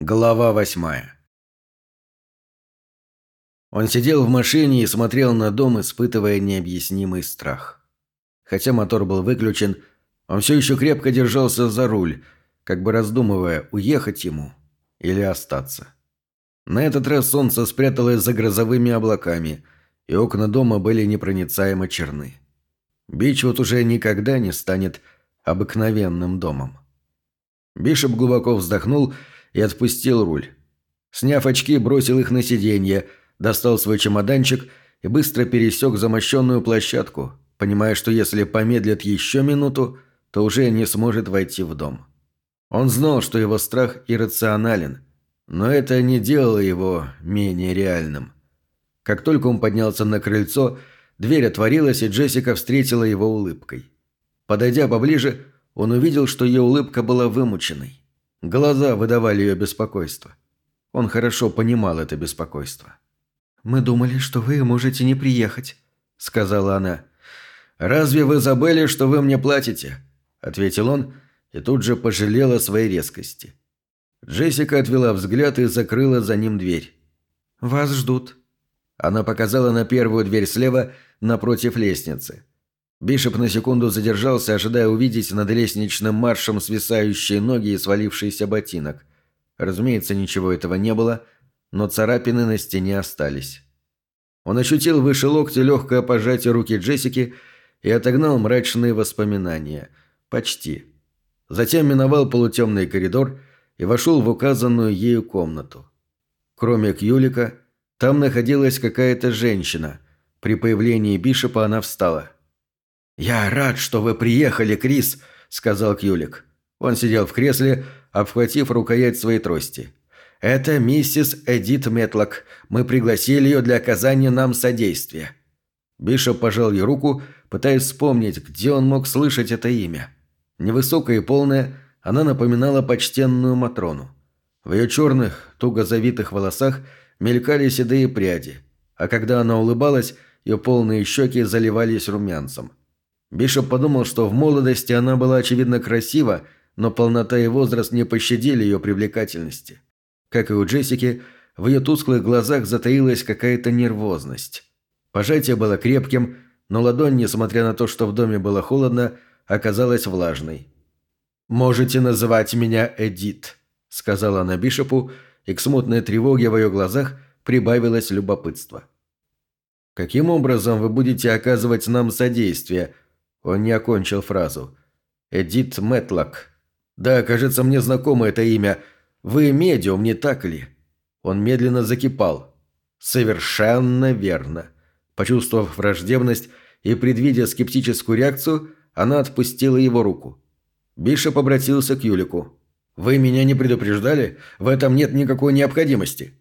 Глава восьмая Он сидел в машине и смотрел на дом, испытывая необъяснимый страх. Хотя мотор был выключен, он все еще крепко держался за руль, как бы раздумывая, уехать ему или остаться. На этот раз солнце спряталось за грозовыми облаками, и окна дома были непроницаемо черны. Бичвуд уже никогда не станет обыкновенным домом. Бишоп глубоко вздохнул и отпустил руль. Сняв очки, бросил их на сиденье, достал свой чемоданчик и быстро пересек замощенную площадку, понимая, что если помедлит еще минуту, то уже не сможет войти в дом. Он знал, что его страх иррационален, но это не делало его менее реальным. Как только он поднялся на крыльцо, дверь отворилась, и Джессика встретила его улыбкой. Подойдя поближе, он увидел, что ее улыбка была вымученной. Глаза выдавали ее беспокойство. Он хорошо понимал это беспокойство. «Мы думали, что вы можете не приехать», — сказала она. «Разве вы забыли, что вы мне платите?» — ответил он и тут же пожалел о своей резкости. Джессика отвела взгляд и закрыла за ним дверь. «Вас ждут». Она показала на первую дверь слева напротив лестницы. Бишоп на секунду задержался, ожидая увидеть над лестничным маршем свисающие ноги и свалившийся ботинок. Разумеется, ничего этого не было, но царапины на стене остались. Он ощутил выше локтя легкое пожатие руки Джессики и отогнал мрачные воспоминания. Почти. Затем миновал полутемный коридор и вошел в указанную ею комнату. Кроме Кьюлика, там находилась какая-то женщина. При появлении Бишопа она встала. «Я рад, что вы приехали, Крис», – сказал Кьюлик. Он сидел в кресле, обхватив рукоять своей трости. «Это миссис Эдит Метлок. Мы пригласили ее для оказания нам содействия». Бишоп пожал ей руку, пытаясь вспомнить, где он мог слышать это имя. Невысокая и полная, она напоминала почтенную Матрону. В ее черных, туго завитых волосах мелькали седые пряди, а когда она улыбалась, ее полные щеки заливались румянцем. Бишоп подумал, что в молодости она была очевидно красива, но полнота и возраст не пощадили ее привлекательности. Как и у Джессики, в ее тусклых глазах затаилась какая-то нервозность. Пожатие было крепким, но ладонь, несмотря на то, что в доме было холодно, оказалась влажной. «Можете называть меня Эдит», — сказала она Бишопу, и к смутной тревоге в ее глазах прибавилось любопытство. «Каким образом вы будете оказывать нам содействие?» Он не окончил фразу. «Эдит Мэтлок. Да, кажется, мне знакомо это имя. Вы медиум, не так ли?» Он медленно закипал. «Совершенно верно». Почувствовав враждебность и предвидя скептическую реакцию, она отпустила его руку. Бишоп обратился к Юлику. «Вы меня не предупреждали? В этом нет никакой необходимости».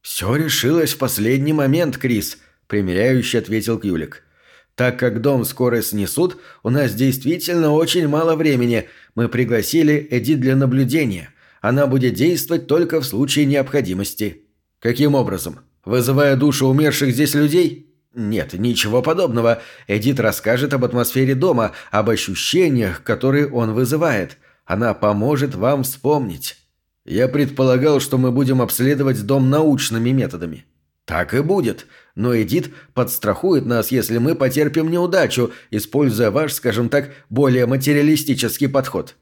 «Все решилось в последний момент, Крис», – примиряюще ответил Кюлик. Так как дом скоро снесут, у нас действительно очень мало времени. Мы пригласили Эдит для наблюдения. Она будет действовать только в случае необходимости. Каким образом? Вызывая душу умерших здесь людей? Нет, ничего подобного. Эдит расскажет об атмосфере дома, об ощущениях, которые он вызывает. Она поможет вам вспомнить. Я предполагал, что мы будем обследовать дом научными методами. Так и будет. Но Эдит подстрахует нас, если мы потерпим неудачу, используя ваш, скажем так, более материалистический подход.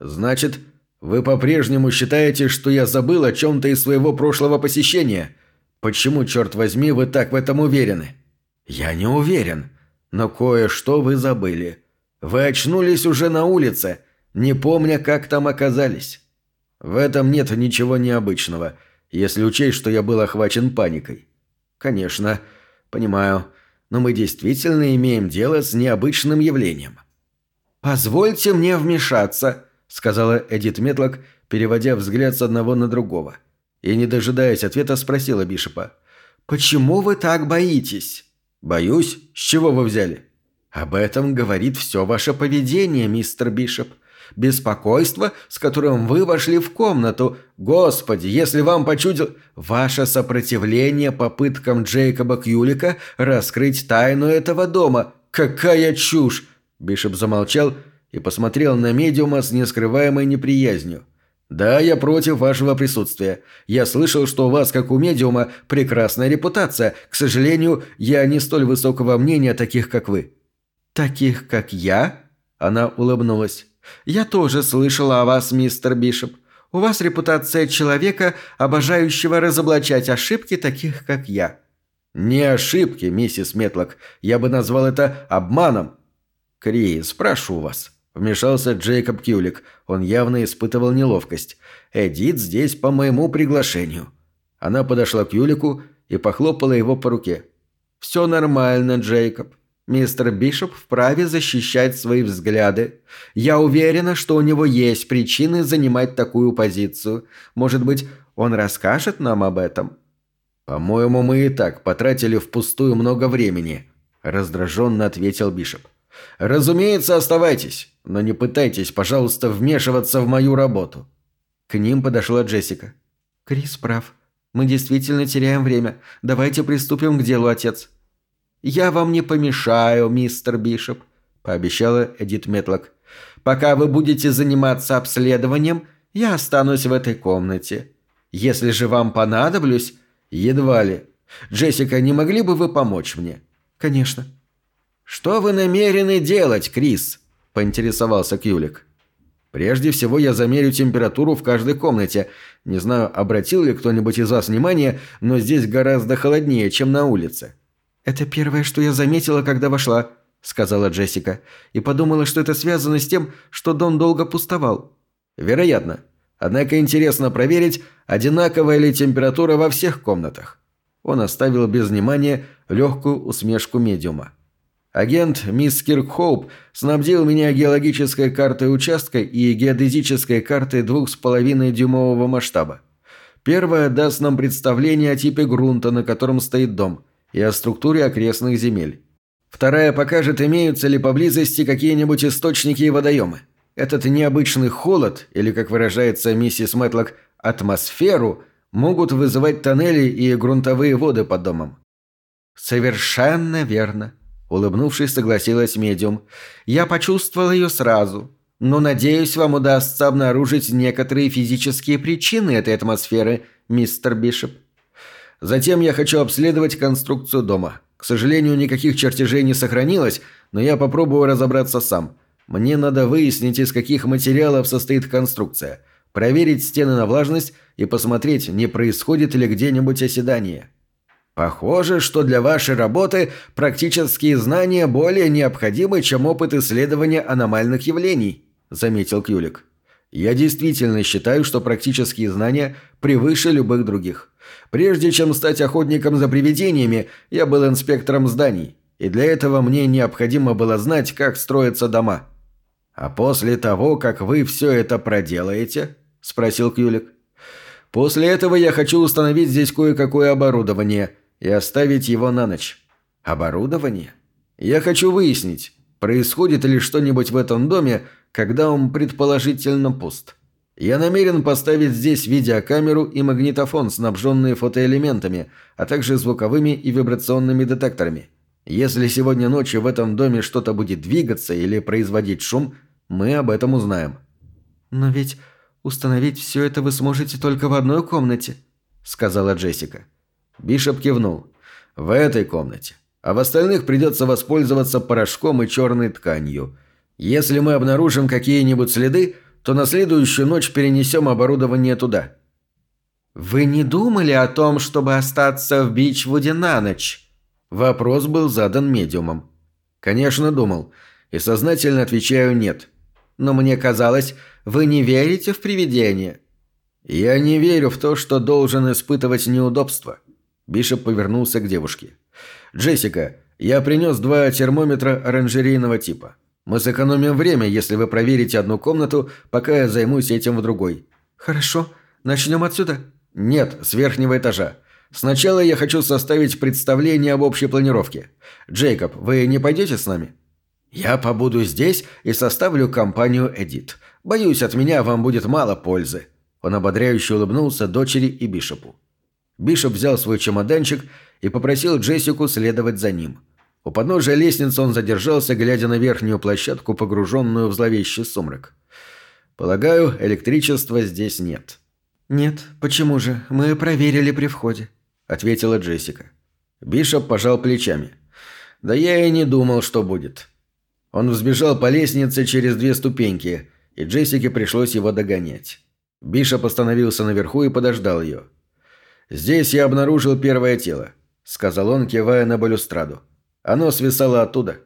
Значит, вы по-прежнему считаете, что я забыл о чем-то из своего прошлого посещения? Почему, черт возьми, вы так в этом уверены? Я не уверен. Но кое-что вы забыли. Вы очнулись уже на улице, не помня, как там оказались. В этом нет ничего необычного – если учесть, что я был охвачен паникой. Конечно, понимаю, но мы действительно имеем дело с необычным явлением. «Позвольте мне вмешаться», — сказала Эдит Метлок, переводя взгляд с одного на другого. И, не дожидаясь ответа, спросила Бишопа. «Почему вы так боитесь?» «Боюсь? С чего вы взяли?» «Об этом говорит все ваше поведение, мистер Бишоп беспокойство, с которым вы вошли в комнату. Господи, если вам почудил... Ваше сопротивление попыткам Джейкоба Кьюлика раскрыть тайну этого дома. Какая чушь!» Бишоп замолчал и посмотрел на медиума с нескрываемой неприязнью. «Да, я против вашего присутствия. Я слышал, что у вас, как у медиума, прекрасная репутация. К сожалению, я не столь высокого мнения таких, как вы». «Таких, как я?» Она улыбнулась. «Я тоже слышала о вас, мистер Бишоп. У вас репутация человека, обожающего разоблачать ошибки таких, как я». «Не ошибки, миссис Метлок. Я бы назвал это обманом». «Крис, прошу вас», – вмешался Джейкоб Кюлик. Он явно испытывал неловкость. «Эдит здесь по моему приглашению». Она подошла к Юлику и похлопала его по руке. «Все нормально, Джейкоб. Мистер Бишоп вправе защищать свои взгляды. Я уверена, что у него есть причины занимать такую позицию. Может быть, он расскажет нам об этом?» «По-моему, мы и так потратили впустую много времени», – раздраженно ответил Бишоп. «Разумеется, оставайтесь, но не пытайтесь, пожалуйста, вмешиваться в мою работу». К ним подошла Джессика. «Крис прав. Мы действительно теряем время. Давайте приступим к делу, отец». «Я вам не помешаю, мистер Бишоп», – пообещала Эдит Метлок. «Пока вы будете заниматься обследованием, я останусь в этой комнате. Если же вам понадоблюсь...» «Едва ли. Джессика, не могли бы вы помочь мне?» «Конечно». «Что вы намерены делать, Крис?» – поинтересовался Кюлик. «Прежде всего я замерю температуру в каждой комнате. Не знаю, обратил ли кто-нибудь из вас внимание, но здесь гораздо холоднее, чем на улице. «Это первое, что я заметила, когда вошла», – сказала Джессика, и подумала, что это связано с тем, что дом долго пустовал. «Вероятно. Однако интересно проверить, одинаковая ли температура во всех комнатах». Он оставил без внимания легкую усмешку медиума. Агент мисс Киркхоуп снабдил меня геологической картой участка и геодезической картой двух с половиной дюймового масштаба. Первая даст нам представление о типе грунта, на котором стоит дом – и о структуре окрестных земель. Вторая покажет, имеются ли поблизости какие-нибудь источники и водоемы. Этот необычный холод, или, как выражается миссис Мэтлок, атмосферу, могут вызывать тоннели и грунтовые воды под домом. «Совершенно верно», – улыбнувшись, согласилась медиум. «Я почувствовал ее сразу, но, надеюсь, вам удастся обнаружить некоторые физические причины этой атмосферы, мистер Бишоп». Затем я хочу обследовать конструкцию дома. К сожалению, никаких чертежей не сохранилось, но я попробую разобраться сам. Мне надо выяснить, из каких материалов состоит конструкция, проверить стены на влажность и посмотреть, не происходит ли где-нибудь оседание. Похоже, что для вашей работы практические знания более необходимы, чем опыт исследования аномальных явлений, заметил Кюлик. Я действительно считаю, что практические знания превыше любых других. Прежде чем стать охотником за привидениями, я был инспектором зданий, и для этого мне необходимо было знать, как строятся дома. «А после того, как вы все это проделаете?» – спросил Кюлик. «После этого я хочу установить здесь кое-какое оборудование и оставить его на ночь». «Оборудование?» «Я хочу выяснить, происходит ли что-нибудь в этом доме, когда он предположительно пуст». Я намерен поставить здесь видеокамеру и магнитофон, снабженные фотоэлементами, а также звуковыми и вибрационными детекторами. Если сегодня ночью в этом доме что-то будет двигаться или производить шум, мы об этом узнаем». «Но ведь установить все это вы сможете только в одной комнате», — сказала Джессика. Бишоп кивнул. «В этой комнате. А в остальных придется воспользоваться порошком и черной тканью. Если мы обнаружим какие-нибудь следы, то на следующую ночь перенесем оборудование туда». «Вы не думали о том, чтобы остаться в Бичвуде на ночь?» Вопрос был задан медиумом. «Конечно, думал. И сознательно отвечаю «нет». Но мне казалось, вы не верите в привидения. Я не верю в то, что должен испытывать неудобства. Бишоп повернулся к девушке. «Джессика, я принес два термометра оранжерейного типа. Мы сэкономим время, если вы проверите одну комнату, пока я займусь этим в другой». «Хорошо. Начнем отсюда?» «Нет, с верхнего этажа. Сначала я хочу составить представление об общей планировке. Джейкоб, вы не пойдете с нами?» «Я побуду здесь и составлю компанию «Эдит». Боюсь, от меня вам будет мало пользы». Он ободряюще улыбнулся дочери и Бишопу. Бишоп взял свой чемоданчик и попросил Джессику следовать за ним. У подножия лестницы он задержался, глядя на верхнюю площадку, погруженную в зловещий сумрак. Полагаю, электричества здесь нет». «Нет, почему же? Мы проверили при входе», — ответила Джессика. Бишоп пожал плечами. «Да я и не думал, что будет». Он взбежал по лестнице через две ступеньки, и Джессике пришлось его догонять. Бишоп остановился наверху и подождал ее. «Здесь я обнаружил первое тело», — сказал он, кивая на балюстраду. «Оно свисало оттуда».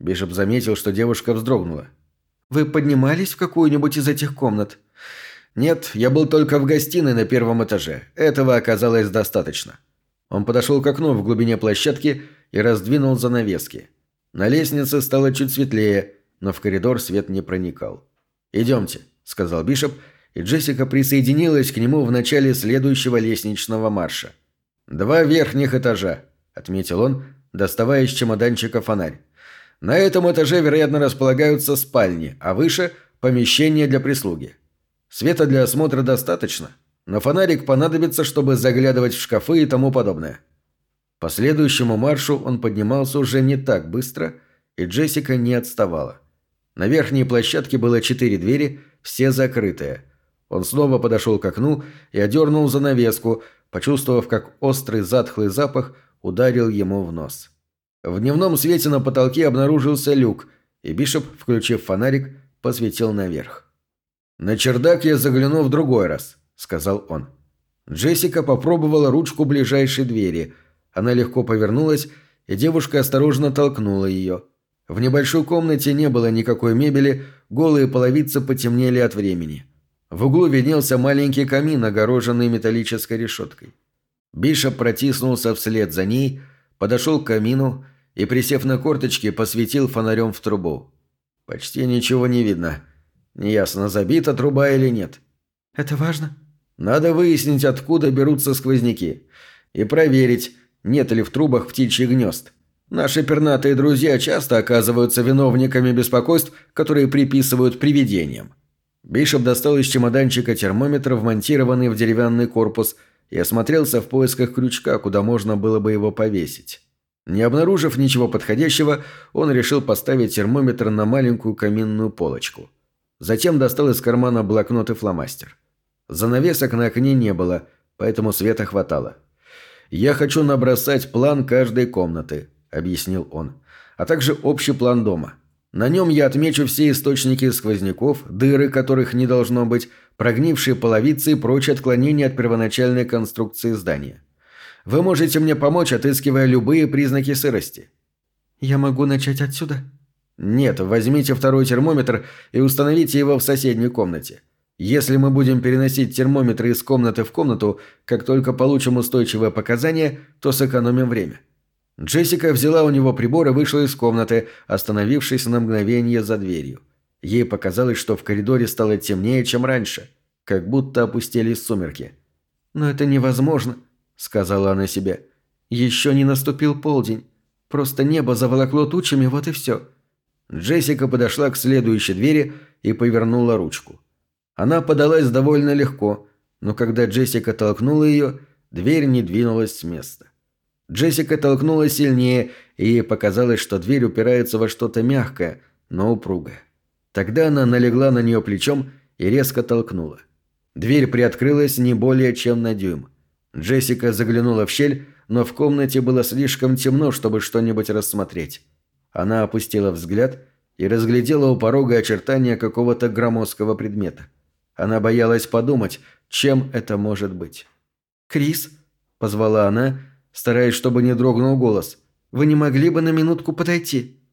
Бишоп заметил, что девушка вздрогнула. «Вы поднимались в какую-нибудь из этих комнат?» «Нет, я был только в гостиной на первом этаже. Этого оказалось достаточно». Он подошел к окну в глубине площадки и раздвинул занавески. На лестнице стало чуть светлее, но в коридор свет не проникал. «Идемте», — сказал Бишоп, и Джессика присоединилась к нему в начале следующего лестничного марша. «Два верхних этажа», — отметил он, доставая из чемоданчика фонарь. «На этом этаже, вероятно, располагаются спальни, а выше – помещения для прислуги. Света для осмотра достаточно, но фонарик понадобится, чтобы заглядывать в шкафы и тому подобное. По следующему маршу он поднимался уже не так быстро, и Джессика не отставала. На верхней площадке было четыре двери, все закрытые. Он снова подошел к окну и одернул занавеску, почувствовав, как острый затхлый запах ударил ему в нос. В дневном свете на потолке обнаружился люк, и Бишоп, включив фонарик, посветил наверх. «На чердак я загляну в другой раз», — сказал он. Джессика попробовала ручку ближайшей двери. Она легко повернулась, и девушка осторожно толкнула ее. В небольшой комнате не было никакой мебели, голые половицы потемнели от времени. В углу виднелся маленький камин, огороженный металлической решеткой. Бишоп протиснулся вслед за ней, подошел к камину и, присев на корточки, посветил фонарем в трубу. Почти ничего не видно. Неясно, забита труба или нет. Это важно? Надо выяснить, откуда берутся сквозняки. И проверить, нет ли в трубах птичьих гнезд. Наши пернатые друзья часто оказываются виновниками беспокойств, которые приписывают привидениям. Бишоп достал из чемоданчика термометр, вмонтированный в деревянный корпус, и осмотрелся в поисках крючка, куда можно было бы его повесить. Не обнаружив ничего подходящего, он решил поставить термометр на маленькую каминную полочку. Затем достал из кармана блокнот и фломастер. Занавесок на окне не было, поэтому света хватало. «Я хочу набросать план каждой комнаты», — объяснил он, «а также общий план дома. На нем я отмечу все источники сквозняков, дыры которых не должно быть, прогнившие половицы и прочие отклонения от первоначальной конструкции здания. Вы можете мне помочь, отыскивая любые признаки сырости». «Я могу начать отсюда?» «Нет, возьмите второй термометр и установите его в соседней комнате. Если мы будем переносить термометры из комнаты в комнату, как только получим устойчивое показание, то сэкономим время». Джессика взяла у него прибор и вышла из комнаты, остановившись на мгновение за дверью. Ей показалось, что в коридоре стало темнее, чем раньше, как будто опустились сумерки. «Но это невозможно», — сказала она себе. «Еще не наступил полдень. Просто небо заволокло тучами, вот и все. Джессика подошла к следующей двери и повернула ручку. Она подалась довольно легко, но когда Джессика толкнула ее, дверь не двинулась с места. Джессика толкнула сильнее, и ей показалось, что дверь упирается во что-то мягкое, но упругое. Тогда она налегла на нее плечом и резко толкнула. Дверь приоткрылась не более чем на дюйм. Джессика заглянула в щель, но в комнате было слишком темно, чтобы что-нибудь рассмотреть. Она опустила взгляд и разглядела у порога очертания какого-то громоздкого предмета. Она боялась подумать, чем это может быть. «Крис?» – позвала она, стараясь, чтобы не дрогнул голос. «Вы не могли бы на минутку подойти?»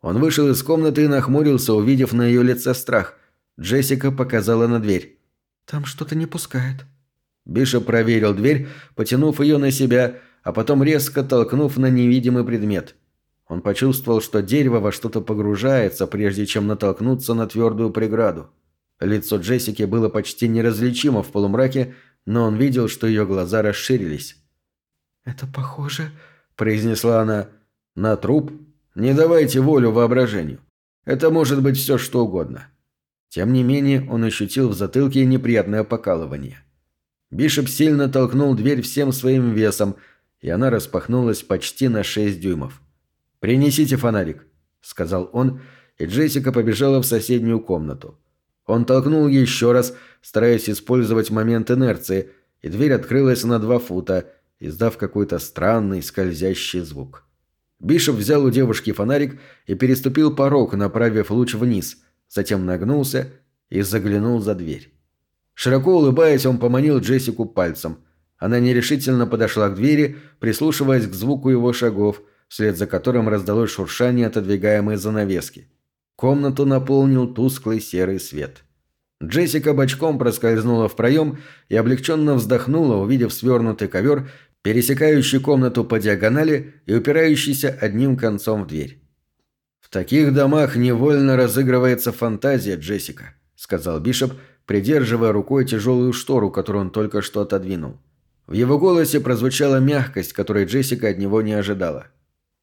Он вышел из комнаты и нахмурился, увидев на ее лице страх. Джессика показала на дверь. «Там что-то не пускает». Бишоп проверил дверь, потянув ее на себя, а потом резко толкнув на невидимый предмет – он почувствовал, что дерево во что-то погружается, прежде чем натолкнуться на твердую преграду. Лицо Джессики было почти неразличимо в полумраке, но он видел, что ее глаза расширились. «Это похоже», – произнесла она, – «на труп? Не давайте волю воображению. Это может быть все, что угодно». Тем не менее, он ощутил в затылке неприятное покалывание. Бишоп сильно толкнул дверь всем своим весом, и она распахнулась почти на шесть дюймов. «Принесите фонарик», — сказал он, и Джессика побежала в соседнюю комнату. Он толкнул еще раз, стараясь использовать момент инерции, и дверь открылась на два фута, издав какой-то странный скользящий звук. Бишоп взял у девушки фонарик и переступил порог, направив луч вниз, затем нагнулся и заглянул за дверь. Широко улыбаясь, он поманил Джессику пальцем. Она нерешительно подошла к двери, прислушиваясь к звуку его шагов, вслед за которым раздалось шуршание отодвигаемой занавески. Комнату наполнил тусклый серый свет. Джессика бочком проскользнула в проем и облегченно вздохнула, увидев свернутый ковер, пересекающий комнату по диагонали и упирающийся одним концом в дверь. «В таких домах невольно разыгрывается фантазия, Джессика», — сказал Бишоп, придерживая рукой тяжелую штору, которую он только что отодвинул. В его голосе прозвучала мягкость, которой Джессика от него не ожидала.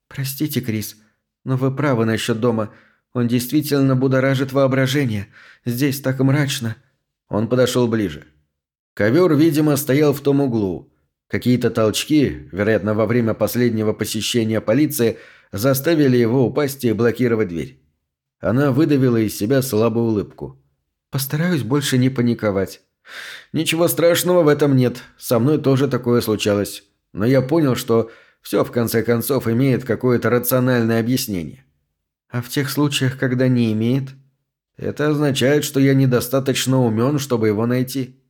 «Простите, Крис, но вы правы насчет дома. Он действительно будоражит воображение. Здесь так мрачно». Он подошел ближе. Ковер, видимо, стоял в том углу. Какие-то толчки, вероятно, во время последнего посещения полиции, заставили его упасть и блокировать дверь. Она выдавила из себя слабую улыбку. «Постараюсь больше не паниковать». «Ничего страшного в этом нет. Со мной тоже такое случалось. Но я понял, что все, в конце концов, имеет какое-то рациональное объяснение. А в тех случаях, когда не имеет? Это означает, что я недостаточно умен, чтобы его найти.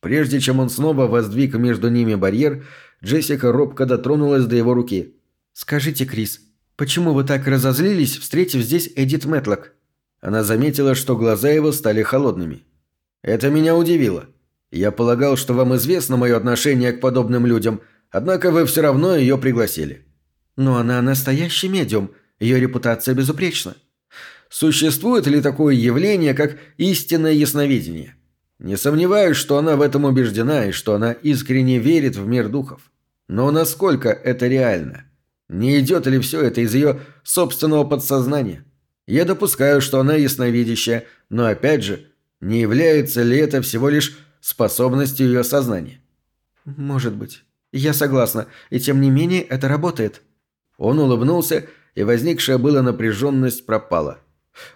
Прежде чем он снова воздвиг между ними барьер, Джессика робко дотронулась до его руки. «Скажите, Крис, почему вы так разозлились, встретив здесь Эдит Мэтлок?» Она заметила, что глаза его стали холодными. «Это меня удивило. Я полагал, что вам известно мое отношение к подобным людям, Однако вы все равно ее пригласили. Но она настоящий медиум, ее репутация безупречна. Существует ли такое явление, как истинное ясновидение? Не сомневаюсь, что она в этом убеждена и что она искренне верит в мир духов. Но насколько это реально? Не идет ли все это из ее собственного подсознания? Я допускаю, что она ясновидящая, но опять же, не является ли это всего лишь способностью ее сознания? Может быть. «Я согласна, и тем не менее это работает». Он улыбнулся, и возникшая была напряженность пропала.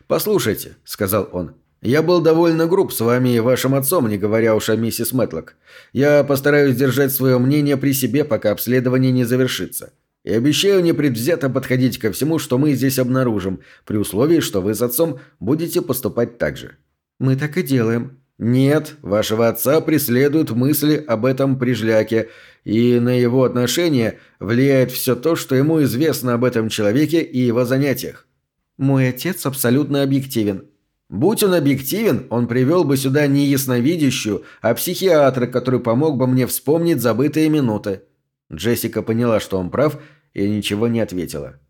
«Послушайте», — сказал он, — «я был довольно груб с вами и вашим отцом, не говоря уж о миссис Мэтлок. Я постараюсь держать свое мнение при себе, пока обследование не завершится. И обещаю непредвзято подходить ко всему, что мы здесь обнаружим, при условии, что вы с отцом будете поступать так же». «Мы так и делаем», «Нет, вашего отца преследуют мысли об этом прижляке, и на его отношение влияет все то, что ему известно об этом человеке и его занятиях. Мой отец абсолютно объективен. Будь он объективен, он привел бы сюда не ясновидящую, а психиатра, который помог бы мне вспомнить забытые минуты». Джессика поняла, что он прав, и ничего не ответила.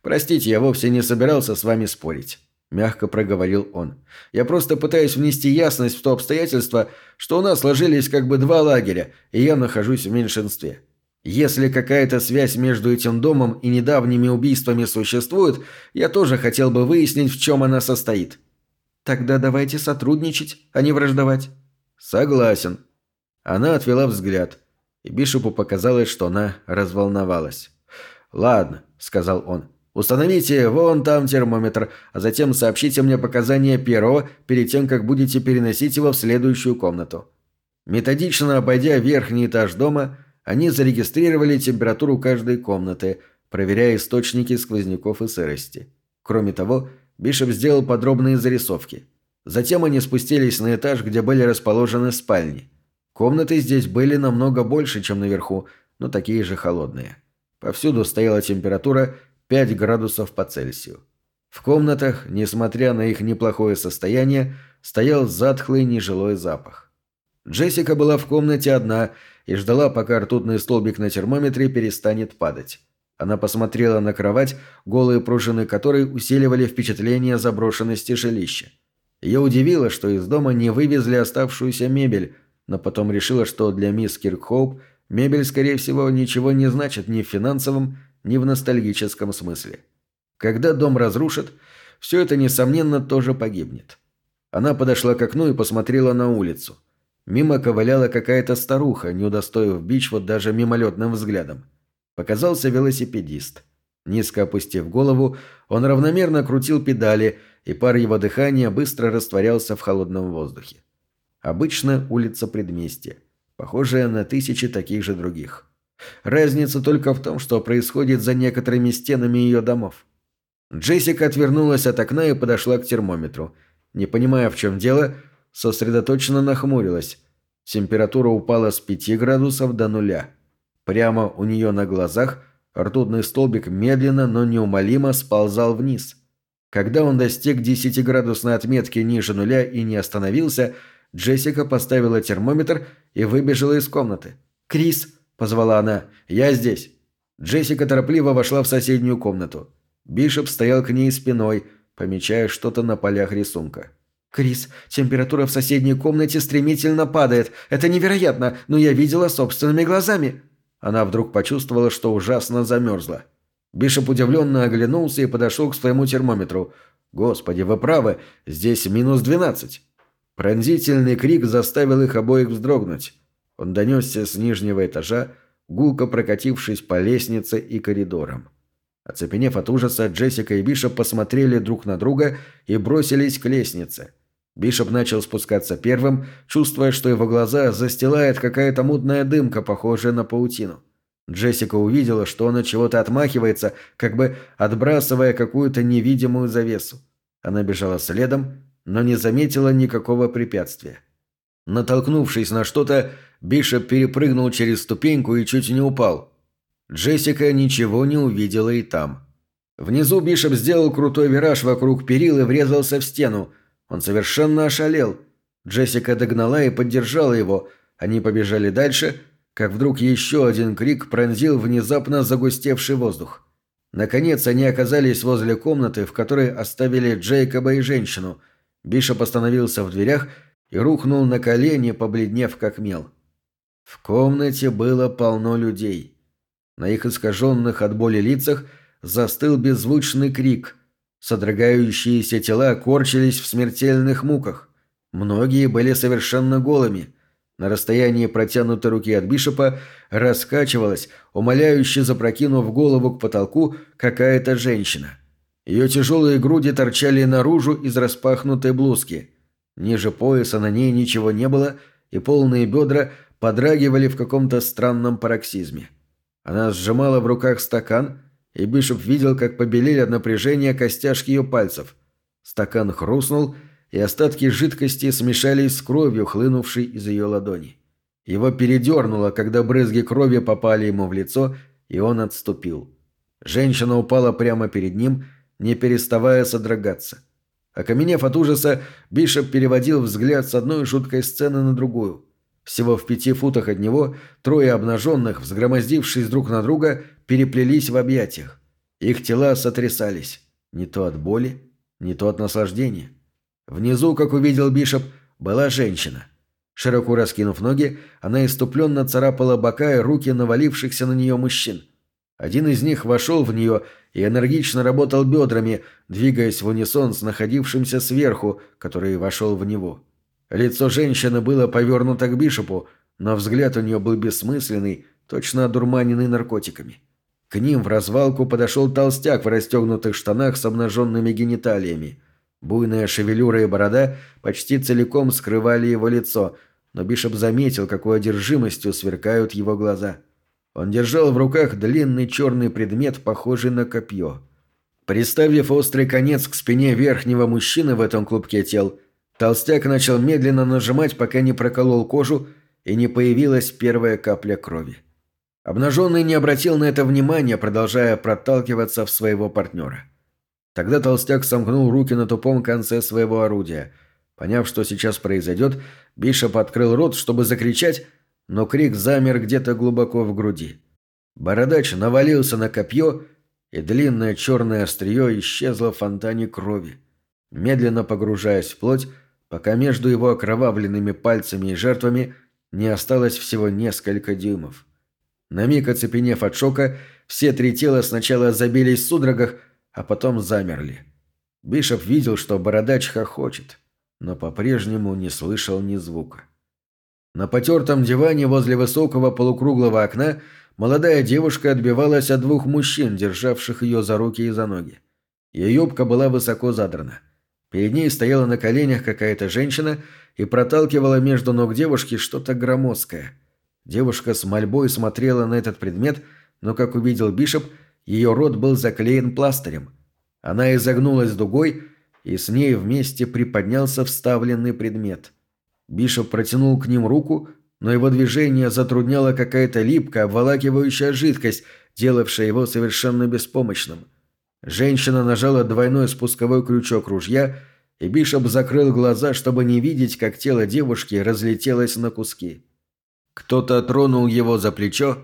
«Простите, я вовсе не собирался с вами спорить мягко проговорил он. «Я просто пытаюсь внести ясность в то обстоятельство, что у нас сложились как бы два лагеря, и я нахожусь в меньшинстве. Если какая-то связь между этим домом и недавними убийствами существует, я тоже хотел бы выяснить, в чем она состоит». «Тогда давайте сотрудничать, а не враждовать». «Согласен». Она отвела взгляд, и Бишопу показалось, что она разволновалась. «Ладно», — сказал он. Установите вон там термометр, а затем сообщите мне показания перо перед тем, как будете переносить его в следующую комнату. Методично обойдя верхний этаж дома, они зарегистрировали температуру каждой комнаты, проверяя источники сквозняков и сырости. Кроме того, Бишоп сделал подробные зарисовки. Затем они спустились на этаж, где были расположены спальни. Комнаты здесь были намного больше, чем наверху, но такие же холодные. Повсюду стояла температура 5 градусов по Цельсию. В комнатах, несмотря на их неплохое состояние, стоял затхлый нежилой запах. Джессика была в комнате одна и ждала, пока ртутный столбик на термометре перестанет падать. Она посмотрела на кровать, голые пружины которой усиливали впечатление заброшенности жилища. Ее удивило, что из дома не вывезли оставшуюся мебель, но потом решила, что для мисс Киркхоуп мебель, скорее всего, ничего не значит ни в финансовом, ни в ностальгическом смысле. Когда дом разрушат, все это, несомненно, тоже погибнет. Она подошла к окну и посмотрела на улицу. Мимо ковыляла какая-то старуха, не удостоив Бичвуд даже мимолетным взглядом. Показался велосипедист. Низко опустив голову, он равномерно крутил педали, и пар его дыхания быстро растворялся в холодном воздухе. Обычно улица предместья, похожая на тысячи таких же других. Разница только в том, что происходит за некоторыми стенами ее домов. Джессика отвернулась от окна и подошла к термометру. Не понимая, в чем дело, сосредоточенно нахмурилась. Температура упала с 5 градусов до нуля. Прямо у нее на глазах ртутный столбик медленно, но неумолимо сползал вниз. Когда он достиг 10-градусной отметки ниже нуля и не остановился, Джессика поставила термометр и выбежала из комнаты. «Крис!» – позвала она. «Я здесь!» Джессика торопливо вошла в соседнюю комнату. Бишоп стоял к ней спиной, помечая что-то на полях рисунка. «Крис, температура в соседней комнате стремительно падает. Это невероятно, но я видела собственными глазами». Она вдруг почувствовала, что ужасно замерзла. Бишоп удивленно оглянулся и подошел к своему термометру. «Господи, вы правы, здесь минус двенадцать». Пронзительный крик заставил их обоих вздрогнуть. Он донесся с нижнего этажа, гулко прокатившись по лестнице и коридорам. Оцепенев от ужаса, Джессика и Бишоп посмотрели друг на друга и бросились к лестнице. Бишоп начал спускаться первым, чувствуя, что его глаза застилает какая-то мутная дымка, похожая на паутину. Джессика увидела, что он от чего-то отмахивается, как бы отбрасывая какую-то невидимую завесу. Она бежала следом, но не заметила никакого препятствия. Натолкнувшись на что-то, Бишоп перепрыгнул через ступеньку и чуть не упал. Джессика ничего не увидела и там. Внизу Бишоп сделал крутой вираж вокруг перил и врезался в стену. Он совершенно ошалел. Джессика догнала и поддержала его. Они побежали дальше, как вдруг еще один крик пронзил внезапно загустевший воздух. Наконец они оказались возле комнаты, в которой оставили Джейкоба и женщину. Бишоп остановился в дверях и рухнул на колени, побледнев как мел. В комнате было полно людей. На их искаженных от боли лицах застыл беззвучный крик. Содрогающиеся тела корчились в смертельных муках. Многие были совершенно голыми. На расстоянии протянутой руки от Бишопа раскачивалась, умоляюще запрокинув голову к потолку, какая-то женщина. Ее тяжелые груди торчали наружу из распахнутой блузки. Ниже пояса на ней ничего не было, и полные бедра подрагивали в каком-то странном пароксизме. Она сжимала в руках стакан, и Бишоп видел, как побелели от напряжения костяшки ее пальцев. Стакан хрустнул, и остатки жидкости смешались с кровью, хлынувшей из ее ладони. Его передернуло, когда брызги крови попали ему в лицо, и он отступил. Женщина упала прямо перед ним, не переставая содрогаться. Окаменев от ужаса, Бишоп переводил взгляд с одной жуткой сцены на другую. Всего в пяти футах от него трое обнаженных, взгромоздившись друг на друга, переплелись в объятиях. Их тела сотрясались. Не то от боли, не то от наслаждения. Внизу, как увидел Бишоп, была женщина. Широко раскинув ноги, она иступленно царапала бока и руки навалившихся на нее мужчин. Один из них вошел в нее и энергично работал бедрами, двигаясь в унисон с находившимся сверху, который вошел в него. Лицо женщины было повернуто к Бишопу, но взгляд у нее был бессмысленный, точно одурманенный наркотиками. К ним в развалку подошел толстяк в расстегнутых штанах с обнаженными гениталиями. Буйная шевелюра и борода почти целиком скрывали его лицо, но Бишоп заметил, какой одержимостью сверкают его глаза. Он держал в руках длинный черный предмет, похожий на копье. Приставив острый конец к спине верхнего мужчины в этом клубке тел, толстяк начал медленно нажимать, пока не проколол кожу и не появилась первая капля крови. Обнаженный не обратил на это внимания, продолжая проталкиваться в своего партнера. Тогда толстяк сомкнул руки на тупом конце своего орудия. Поняв, что сейчас произойдет, Бишоп открыл рот, чтобы закричать, но крик замер где-то глубоко в груди. Бородач навалился на копье, и длинное черное острие исчезло в фонтане крови, медленно погружаясь в плоть, пока между его окровавленными пальцами и жертвами не осталось всего несколько дюймов. На миг оцепенев от шока, все три тела сначала забились в судорогах, а потом замерли. Бишоп видел, что бородач хохочет, но по-прежнему не слышал ни звука. На потертом диване возле высокого полукруглого окна молодая девушка отбивалась от двух мужчин, державших ее за руки и за ноги. Ее юбка была высоко задрана. Перед ней стояла на коленях какая-то женщина и проталкивала между ног девушки что-то громоздкое. Девушка с мольбой смотрела на этот предмет, но, как увидел Бишоп, ее рот был заклеен пластырем. Она изогнулась дугой, и с ней вместе приподнялся вставленный предмет. Бишоп протянул к ним руку, но его движение затрудняла какая-то липкая, обволакивающая жидкость, делавшая его совершенно беспомощным. Женщина нажала двойной спусковой крючок ружья, и Бишоп закрыл глаза, чтобы не видеть, как тело девушки разлетелось на куски. Кто-то тронул его за плечо,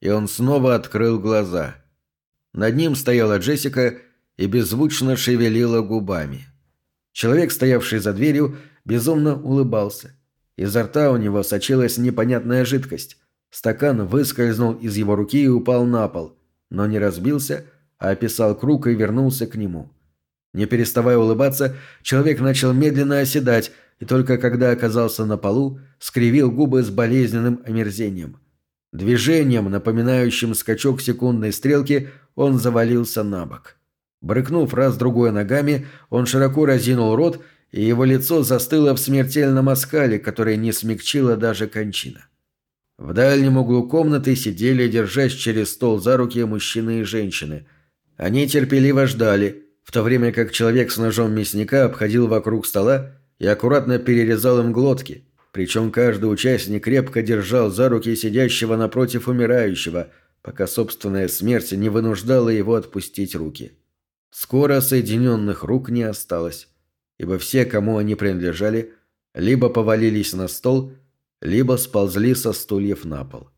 и он снова открыл глаза. Над ним стояла Джессика и беззвучно шевелила губами. Человек, стоявший за дверью, безумно улыбался. Изо рта у него сочилась непонятная жидкость. Стакан выскользнул из его руки и упал на пол, но не разбился, а описал круг и вернулся к нему. Не переставая улыбаться, человек начал медленно оседать, и только когда оказался на полу, скривил губы с болезненным омерзением. Движением, напоминающим скачок секундной стрелки, он завалился на бок. Брыкнув раз-другой ногами, он широко разинул рот, и его лицо застыло в смертельном оскале, который не смягчила даже кончина. В дальнем углу комнаты сидели, держась через стол за руки мужчины и женщины. Они терпеливо ждали, в то время как человек с ножом мясника обходил вокруг стола и аккуратно перерезал им глотки, причем каждый участник крепко держал за руки сидящего напротив умирающего, пока собственная смерть не вынуждала его отпустить руки. Скоро соединенных рук не осталось, ибо все, кому они принадлежали, либо повалились на стол, либо сползли со стульев на пол.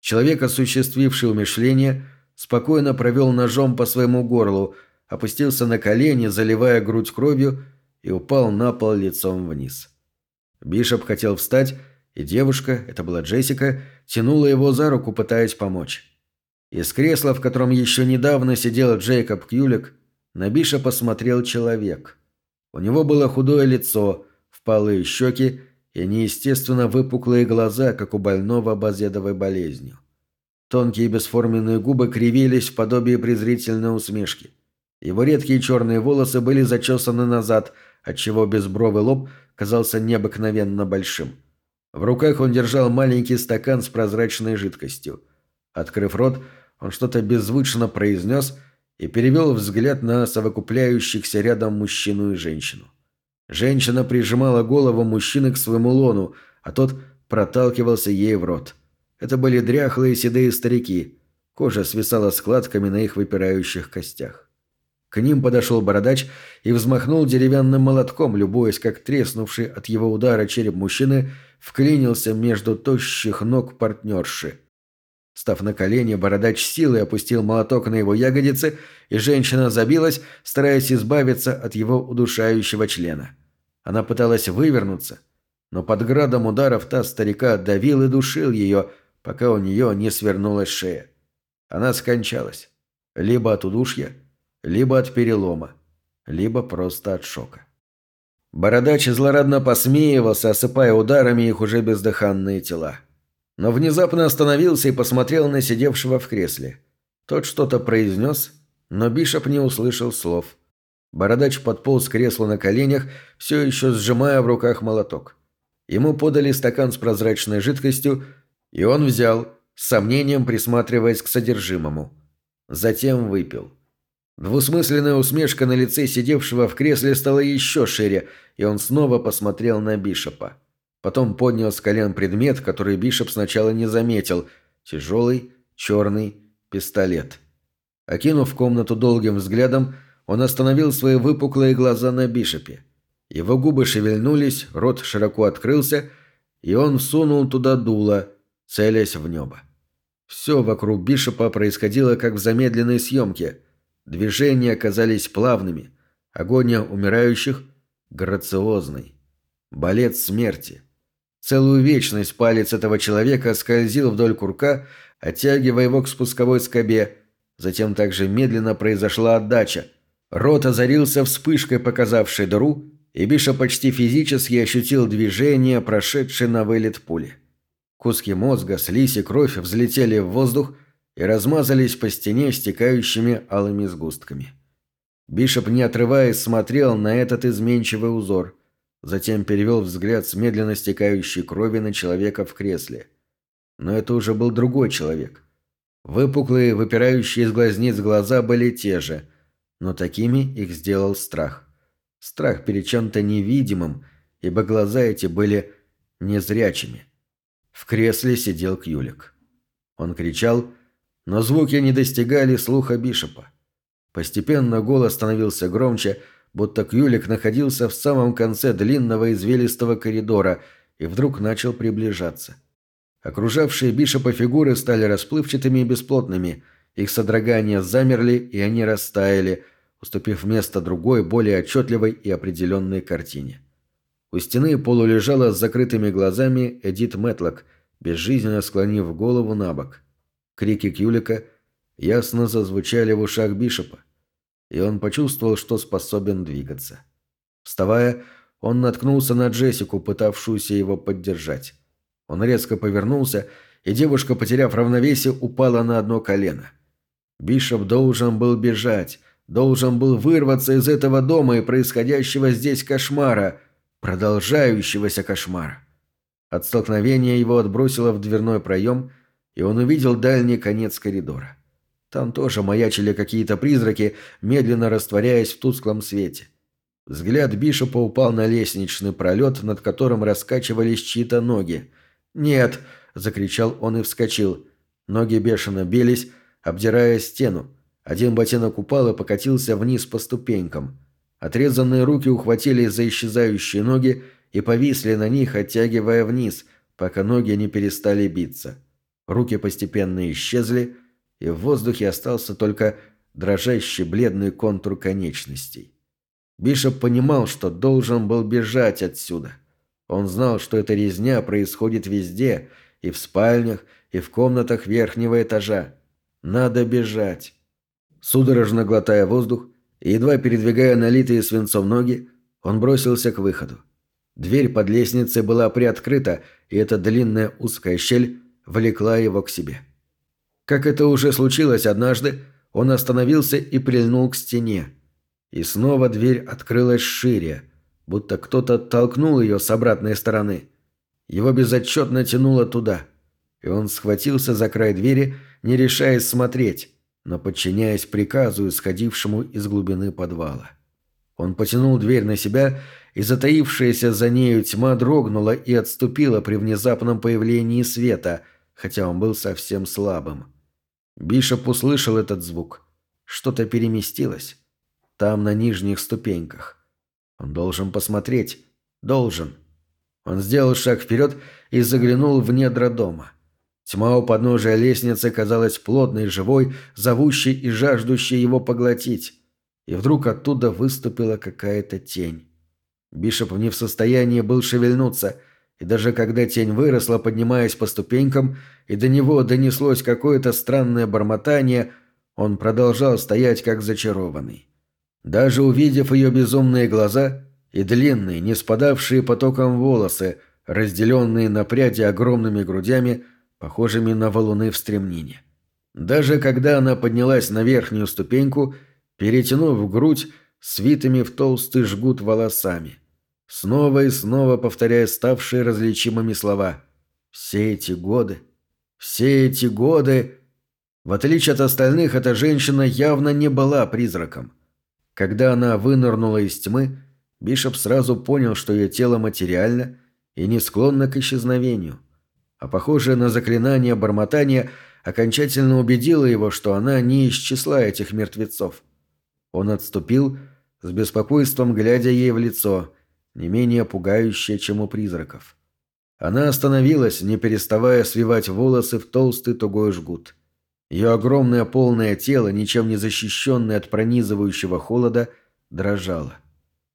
Человек, осуществивший умешление, спокойно провел ножом по своему горлу, опустился на колени, заливая грудь кровью, и упал на пол лицом вниз. Бишоп хотел встать, и девушка, это была Джессика, тянула его за руку, пытаясь помочь. Из кресла, в котором еще недавно сидел Джейкоб Кьюлик, на Биша посмотрел человек. У него было худое лицо, впалые щеки и неестественно выпуклые глаза, как у больного базедовой болезнью. Тонкие бесформенные губы кривились в подобии презрительной усмешки. Его редкие черные волосы были зачесаны назад, отчего безбровый лоб казался необыкновенно большим. В руках он держал маленький стакан с прозрачной жидкостью. Открыв рот, он что-то беззвучно произнес и перевел взгляд на совокупляющихся рядом мужчину и женщину. Женщина прижимала голову мужчины к своему лону, а тот проталкивался ей в рот. Это были дряхлые седые старики. Кожа свисала складками на их выпирающих костях. К ним подошел бородач и взмахнул деревянным молотком, любуясь, как треснувший от его удара череп мужчины вклинился между тощих ног партнерши – Став на колени, бородач силой опустил молоток на его ягодицы, и женщина забилась, стараясь избавиться от его удушающего члена. Она пыталась вывернуться, но под градом ударов та старика давил и душил ее, пока у нее не свернулась шея. Она скончалась. Либо от удушья, либо от перелома, либо просто от шока. Бородач злорадно посмеивался, осыпая ударами их уже бездыханные тела но внезапно остановился и посмотрел на сидевшего в кресле. Тот что-то произнес, но Бишоп не услышал слов. Бородач подполз к креслу на коленях, все еще сжимая в руках молоток. Ему подали стакан с прозрачной жидкостью, и он взял, с сомнением присматриваясь к содержимому. Затем выпил. Двусмысленная усмешка на лице сидевшего в кресле стала еще шире, и он снова посмотрел на Бишопа. Потом поднял с колен предмет, который Бишоп сначала не заметил. Тяжелый, черный пистолет. Окинув комнату долгим взглядом, он остановил свои выпуклые глаза на Бишопе. Его губы шевельнулись, рот широко открылся, и он всунул туда дуло, целясь в небо. Все вокруг Бишопа происходило как в замедленной съемке. Движения оказались плавными, агония умирающих – грациозной. Балет смерти. Целую вечность палец этого человека скользил вдоль курка, оттягивая его к спусковой скобе. Затем также медленно произошла отдача. Рот озарился вспышкой, показавшей дыру, и Биша почти физически ощутил движение, прошедшее на вылет пули. Куски мозга, слизь и кровь взлетели в воздух и размазались по стене стекающими алыми сгустками. Бишоп, не отрываясь, смотрел на этот изменчивый узор. Затем перевел взгляд с медленно стекающей крови на человека в кресле. Но это уже был другой человек. Выпуклые, выпирающие из глазниц глаза были те же, но такими их сделал страх. Страх перед чем-то невидимым, ибо глаза эти были незрячими. В кресле сидел Кюлик. Он кричал, но звуки не достигали слуха Бишопа. Постепенно голос становился громче, будто Кюлик находился в самом конце длинного извилистого коридора и вдруг начал приближаться. Окружавшие Бишопа фигуры стали расплывчатыми и бесплотными, их содрогания замерли и они растаяли, уступив место другой, более отчетливой и определенной картине. У стены полулежала с закрытыми глазами Эдит Мэтлок, безжизненно склонив голову на бок. Крики Кюлика ясно зазвучали в ушах Бишопа, и он почувствовал, что способен двигаться. Вставая, он наткнулся на Джессику, пытавшуюся его поддержать. Он резко повернулся, и девушка, потеряв равновесие, упала на одно колено. Бишоп должен был бежать, должен был вырваться из этого дома и происходящего здесь кошмара, продолжающегося кошмара. От столкновения его отбросило в дверной проем, и он увидел дальний конец коридора. Там тоже маячили какие-то призраки, медленно растворяясь в тусклом свете. Взгляд Бишопа упал на лестничный пролет, над которым раскачивались чьи-то ноги. «Нет!» – закричал он и вскочил. Ноги бешено бились, обдирая стену. Один ботинок упал и покатился вниз по ступенькам. Отрезанные руки ухватились за исчезающие ноги и повисли на них, оттягивая вниз, пока ноги не перестали биться. Руки постепенно исчезли, и в воздухе остался только дрожащий бледный контур конечностей. Бишоп понимал, что должен был бежать отсюда. Он знал, что эта резня происходит везде, и в спальнях, и в комнатах верхнего этажа. Надо бежать. Судорожно глотая воздух и едва передвигая налитые свинцом ноги, он бросился к выходу. Дверь под лестницей была приоткрыта, и эта длинная узкая щель влекла его к себе. Как это уже случилось однажды, он остановился и прильнул к стене. И снова дверь открылась шире, будто кто-то толкнул ее с обратной стороны. Его безотчетно тянуло туда, и он схватился за край двери, не решаясь смотреть, но подчиняясь приказу, исходившему из глубины подвала. Он потянул дверь на себя, и затаившаяся за нею тьма дрогнула и отступила при внезапном появлении света, хотя он был совсем слабым. Бишоп услышал этот звук. Что-то переместилось. Там, на нижних ступеньках. Он должен посмотреть. Должен. Он сделал шаг вперед и заглянул в недра дома. Тьма у подножия лестницы казалась плотной, живой, зовущей и жаждущей его поглотить. И вдруг оттуда выступила какая-то тень. Бишоп не в состоянии был шевельнуться – и даже когда тень выросла, поднимаясь по ступенькам, и до него донеслось какое-то странное бормотание, он продолжал стоять как зачарованный. Даже увидев ее безумные глаза и длинные, не спадавшие потоком волосы, разделенные на пряди огромными грудями, похожими на валуны в стремнине. Даже когда она поднялась на верхнюю ступеньку, перетянув грудь свитыми в толстый жгут волосами – снова и снова повторяя ставшие различимыми слова. «Все эти годы, все эти годы...» В отличие от остальных, эта женщина явно не была призраком. Когда она вынырнула из тьмы, Бишоп сразу понял, что ее тело материально и не склонно к исчезновению. А похожее на заклинание бормотания окончательно убедило его, что она не из числа этих мертвецов. Он отступил, с беспокойством глядя ей в лицо, не менее пугающее, чем у призраков. Она остановилась, не переставая свивать волосы в толстый тугой жгут. Ее огромное полное тело, ничем не защищенное от пронизывающего холода, дрожало.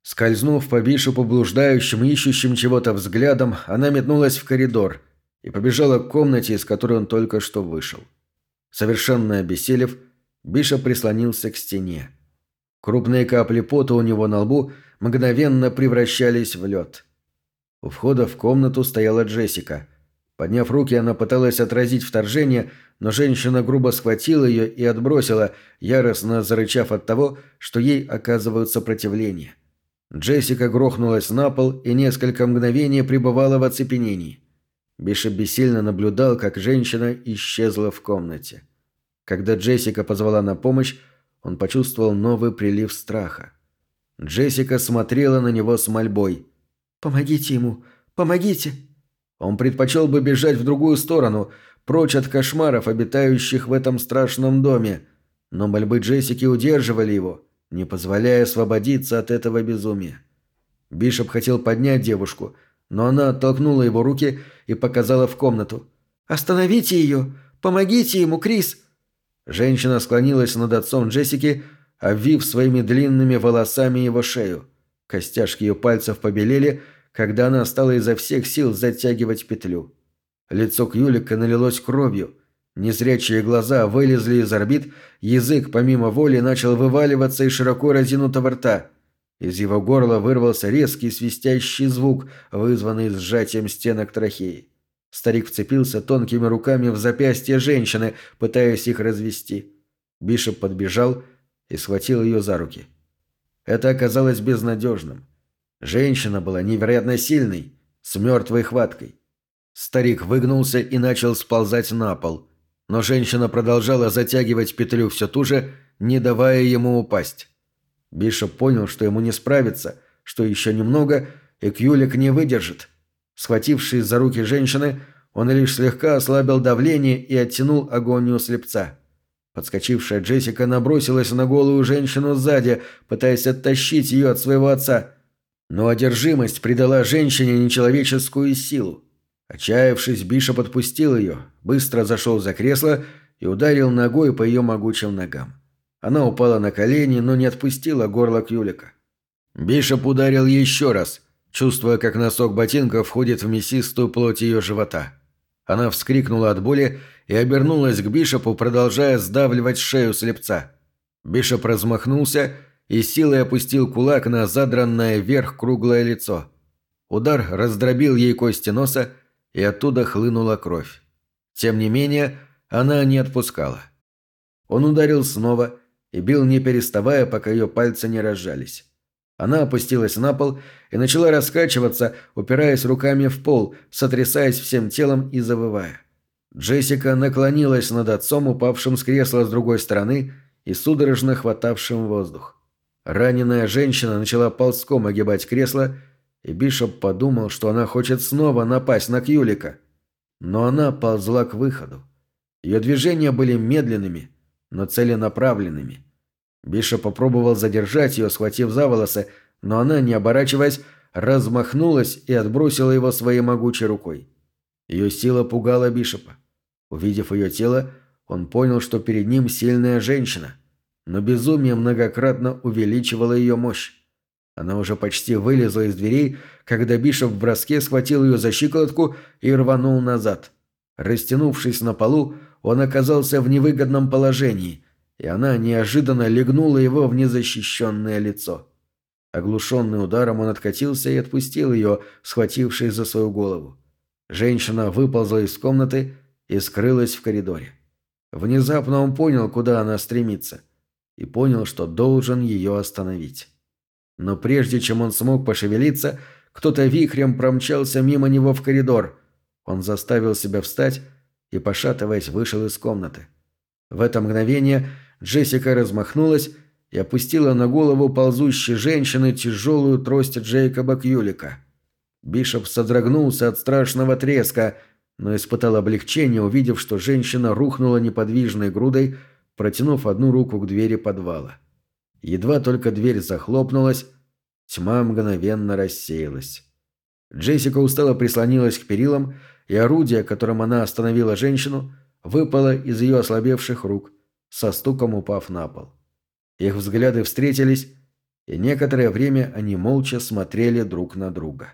Скользнув по Бишопу блуждающим, ищущим чего-то взглядом, она метнулась в коридор и побежала к комнате, из которой он только что вышел. Совершенно обессилев, Бишоп прислонился к стене. Крупные капли пота у него на лбу – мгновенно превращались в лед. У входа в комнату стояла Джессика. Подняв руки, она пыталась отразить вторжение, но женщина грубо схватила ее и отбросила, яростно зарычав от того, что ей оказывают сопротивление. Джессика грохнулась на пол и несколько мгновений пребывала в оцепенении. Бишоп бессильно наблюдал, как женщина исчезла в комнате. Когда Джессика позвала на помощь, он почувствовал новый прилив страха. Джессика смотрела на него с мольбой. «Помогите ему! Помогите!» Он предпочел бы бежать в другую сторону, прочь от кошмаров, обитающих в этом страшном доме, но мольбы Джессики удерживали его, не позволяя освободиться от этого безумия. Бишоп хотел поднять девушку, но она оттолкнула его руки и показала в комнату. «Остановите ее! Помогите ему, Крис!» Женщина склонилась над отцом Джессики, обвив своими длинными волосами его шею. Костяшки ее пальцев побелели, когда она стала изо всех сил затягивать петлю. Лицо Кьюлика налилось кровью. Незрячие глаза вылезли из орбит, язык помимо воли начал вываливаться из широко разинутого рта. Из его горла вырвался резкий свистящий звук, вызванный сжатием стенок трахеи. Старик вцепился тонкими руками в запястье женщины, пытаясь их развести. Бишоп подбежал и схватил ее за руки. Это оказалось безнадежным. Женщина была невероятно сильной, с мертвой хваткой. Старик выгнулся и начал сползать на пол, но женщина продолжала затягивать петлю все туже, не давая ему упасть. Бишоп понял, что ему не справиться, что еще немного, и Кьюлик не выдержит. Схватившись за руки женщины, он лишь слегка ослабил давление и оттянул агонию слепца. Подскочившая Джессика набросилась на голую женщину сзади, пытаясь оттащить ее от своего отца – но одержимость придала женщине нечеловеческую силу. Отчаявшись, Биша подпустил ее, быстро зашел за кресло и ударил ногой по ее могучим ногам. Она упала на колени, но не отпустила горло Кюлика. Бишоп ударил еще раз, чувствуя, как носок ботинка входит в мясистую плоть ее живота. Она вскрикнула от боли и обернулась к Бишопу, продолжая сдавливать шею слепца. Бишоп размахнулся и силой опустил кулак на задранное вверх круглое лицо. Удар раздробил ей кости носа, и оттуда хлынула кровь. Тем не менее, она не отпускала. Он ударил снова и бил не переставая, пока ее пальцы не разжались. Она опустилась на пол и начала раскачиваться, упираясь руками в пол, сотрясаясь всем телом и завывая. Джессика наклонилась над отцом, упавшим с кресла с другой стороны и судорожно хватавшим воздух. Раненая женщина начала ползком огибать кресло, и Бишоп подумал, что она хочет снова напасть на Кьюлика. Но она ползла к выходу. Ее движения были медленными, но целенаправленными. Бишоп попробовал задержать ее, схватив за волосы, но она, не оборачиваясь, размахнулась и отбросила его своей могучей рукой. Ее сила пугала Бишопа. Увидев ее тело, он понял, что перед ним сильная женщина но безумие многократно увеличивало ее мощь. Она уже почти вылезла из дверей, когда Бишоп в броске схватил ее за щиколотку и рванул назад. Растянувшись на полу, он оказался в невыгодном положении, и она неожиданно легнула его в незащищенное лицо. Оглушенный ударом он откатился и отпустил ее, схватившись за свою голову. Женщина выползла из комнаты и скрылась в коридоре. Внезапно он понял, куда она стремится – и понял, что должен ее остановить. Но прежде чем он смог пошевелиться, кто-то вихрем промчался мимо него в коридор. Он заставил себя встать и, пошатываясь, вышел из комнаты. В это мгновение Джессика размахнулась и опустила на голову ползущей женщины тяжелую трость Джейкоба Кьюлика. Бишоп содрогнулся от страшного треска, но испытал облегчение, увидев, что женщина рухнула неподвижной грудой, протянув одну руку к двери подвала. Едва только дверь захлопнулась, тьма мгновенно рассеялась. Джессика устало прислонилась к перилам, и орудие, которым она остановила женщину, выпало из ее ослабевших рук, со стуком упав на пол. Их взгляды встретились, и некоторое время они молча смотрели друг на друга.